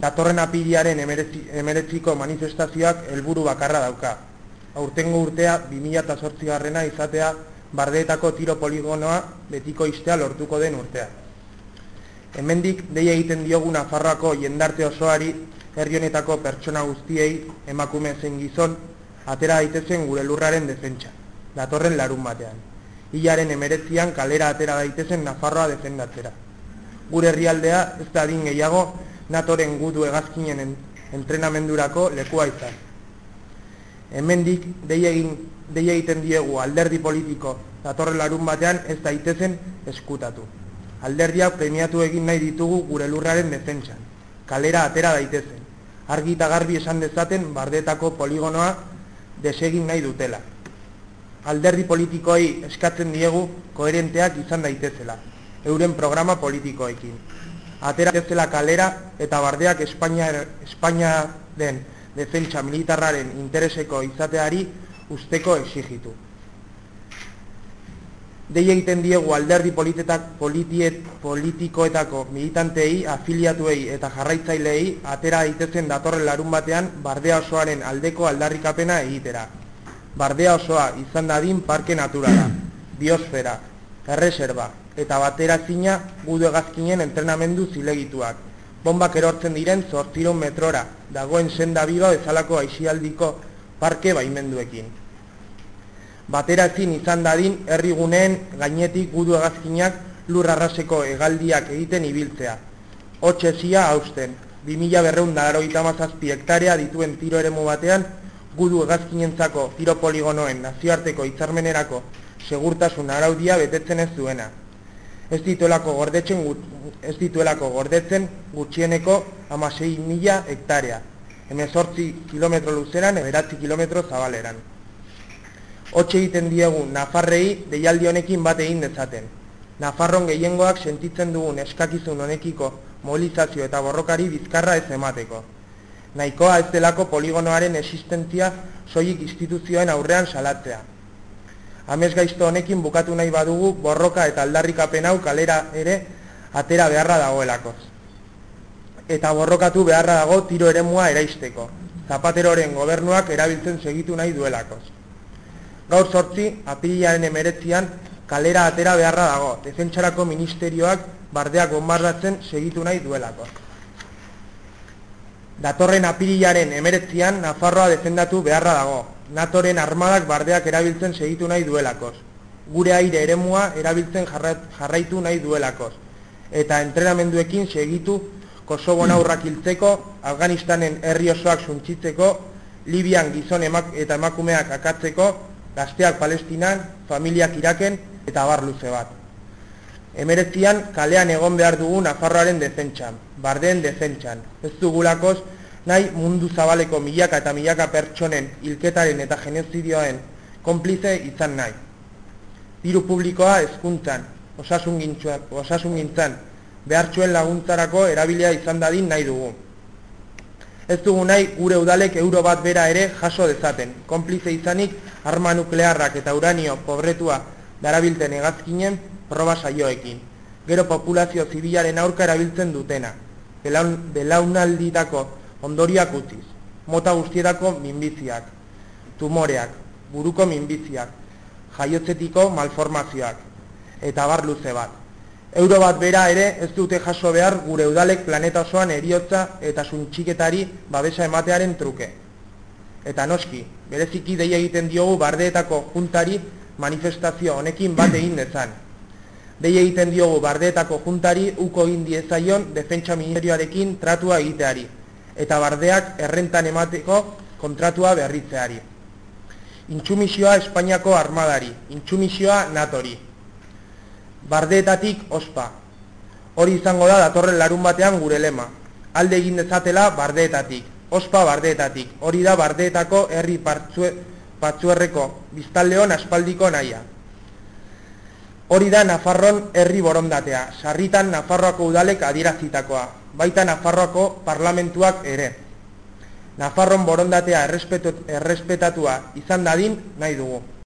datorren apiriaren emeretziko manifestazioak helburu bakarra dauka. Aurtengo urtea 2008 garrena izatea bardeetako tiro poligonoa betiko istea lortuko den urtea. Hemendik dei egiten diogu Nafarroako jendarte osoari herri honetako pertsona guztiei emakume zen gizon atera daitezen gure lurraren defentsa, datorren larun batean. Ilaren emeretzian kalera atera daitezen Nafarroa defendatzera. Gure herrialdea ez da adin gehiago natoren gudu egazkinen entrenamendurako lekua izan. Hemendik dei egin dei egiten diegu alderdi politiko datorren larun batean ez daitezen eskutatu. Alderdia premiatu egin nahi ditugu gure lurraren defentsan. Kalera atera daitezen. Argi eta garbi esan dezaten bardetako poligonoa desegin nahi dutela. Alderdi politikoei eskatzen diegu koherenteak izan daitezela, euren programa politikoekin. Atera daitezela kalera eta bardeak Espainia, Espainia den defentsa militarraren intereseko izateari usteko exigitu dei egiten diegu alderdi politetak politiet politikoetako militantei, afiliatuei eta jarraitzaileei atera daitezen datorren larun batean bardea osoaren aldeko aldarrikapena egitera. Bardea osoa izan dadin parke naturala, biosfera, erreserba eta batera zina gudu egazkinen entrenamendu zilegituak. Bombak erortzen diren zortziron metrora, dagoen senda biba bezalako aixialdiko parke baimenduekin bateratzin izan dadin herriguneen gainetik gudu egazkinak lur arraseko egaldiak egiten ibiltzea. Hotxe zia hausten, 2000 berreun dalaro itamazazpi hektarea dituen tiro ere batean, gudu egazkinentzako tiro poligonoen nazioarteko itzarmenerako segurtasun araudia betetzen ez duena. Ez dituelako gordetzen, ez dituelako gordetzen gutxieneko amasei mila hektarea, emezortzi kilometro luzeran, eberatzi kilometro zabaleran. Hotxe egiten diegu Nafarrei deialdi honekin bat egin dezaten. Nafarron gehiengoak sentitzen dugun eskakizun honekiko mobilizazio eta borrokari bizkarra ez emateko. Nahikoa ez delako poligonoaren existentzia soilik instituzioen aurrean salatzea. Hamez gaizto honekin bukatu nahi badugu borroka eta aldarrikapen hau kalera ere atera beharra dagoelakoz. Eta borrokatu beharra dago tiro eremua eraisteko. Zapateroren gobernuak erabiltzen segitu nahi duelakoz. Gaur sortzi, apilaren emeretzian, kalera atera beharra dago, defentsarako ministerioak bardeak bombardatzen segitu nahi duelako. Datorren apilaren emeretzian, Nafarroa defendatu beharra dago, Natoren armadak bardeak erabiltzen segitu nahi duelakoz. Gure aire eremua erabiltzen jarraitu nahi duelakoz. Eta entrenamenduekin segitu Kosovo aurrak hiltzeko, Afganistanen herri osoak suntzitzeko, Libian gizon emak eta emakumeak akatzeko, gazteak palestinan, familiak iraken eta bar luze bat. Emeretzian kalean egon behar dugu Nafarroaren defentsan, bardeen defentsan. Ez dugulakoz nahi mundu zabaleko milaka eta milaka pertsonen hilketaren eta genozidioen konplize izan nahi. Diru publikoa hezkuntzan, osasun gintzan, osasun gintzan, behartxuen laguntzarako erabilia izan dadin nahi dugu. Ez dugu nahi gure udalek euro bat bera ere jaso dezaten, konplize izanik arma nuklearrak eta uranio pobretua darabilten egazkinen proba saioekin. Gero populazio zibilaren aurka erabiltzen dutena, belaunalditako ondoriak utziz, mota guztietako minbiziak, tumoreak, buruko minbiziak, jaiotzetiko malformazioak, eta bar luze bat. Euro bat bera ere ez dute jaso behar gure udalek planeta osoan eriotza eta suntxiketari babesa ematearen truke. Eta noski, bereziki deia egiten diogu bardeetako juntari manifestazio honekin bat egin dezan. Deia egiten diogu bardeetako juntari uko egin diezaion defentsa ministerioarekin tratua egiteari, eta bardeak errentan emateko kontratua berritzeari. Intsumisioa Espainiako armadari, intsumisioa natori. Bardeetatik ospa. Hori izango da datorren larun batean gure lema. Alde egin dezatela bardeetatik ospa bardeetatik. Hori da bardeetako herri patzuerreko biztaldeon aspaldiko naia. Hori da Nafarron herri borondatea, sarritan Nafarroako udalek adierazitakoa, baita Nafarroako parlamentuak ere. Nafarron borondatea errespetatua izan dadin nahi dugu.